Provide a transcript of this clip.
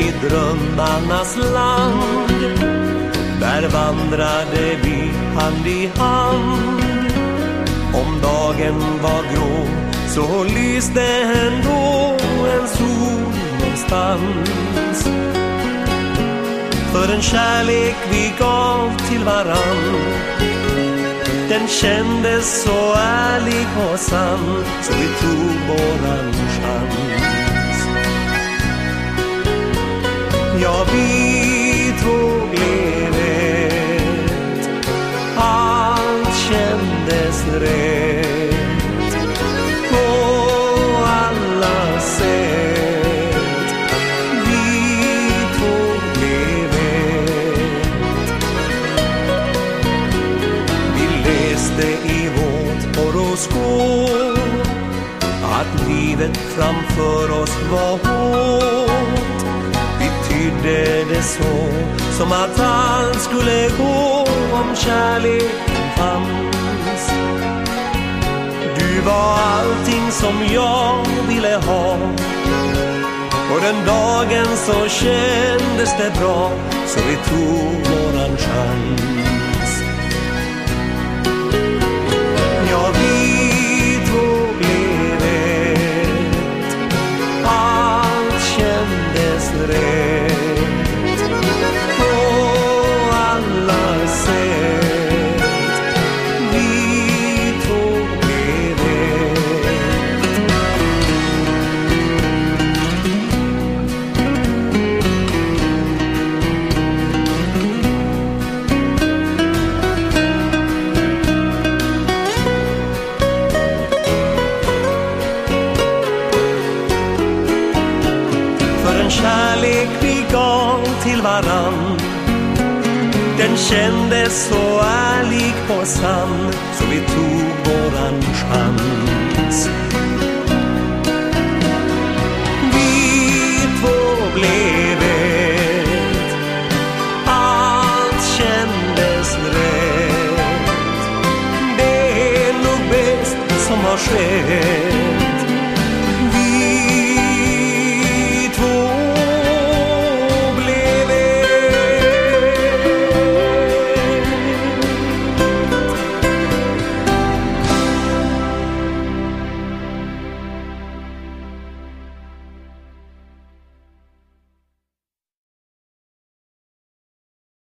I drömmarnas land. Där vandrade vi hand i hand. Om dagen var grå så lyste ändå en sol någonstans. För en kärlek vi gav till varann. Den kändes så ärlig och sann så vi tog våran Ja, vi två blev ett Allt kändes rätt På alla sätt. Vi två blev ett Vi läste i vårt horoskop att livet framför oss var hårt. Betydde det så som att allt skulle gå om kärleken fanns. Du var allting som jag ville ha. Och den dagen så kändes det bra så vi tog våran chans. Ja, vi två blev ett Allt kändes rätt. Kärlek vi gav till varann. Den kändes så ärlig och sann så vi tog våran chans. Vi två blev ett. Allt kändes rätt. Det är nog bäst som har skett.